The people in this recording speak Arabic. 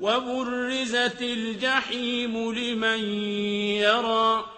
وَبُرِّزَتِ الْجَحِيمُ لِمَن يَرَىٰ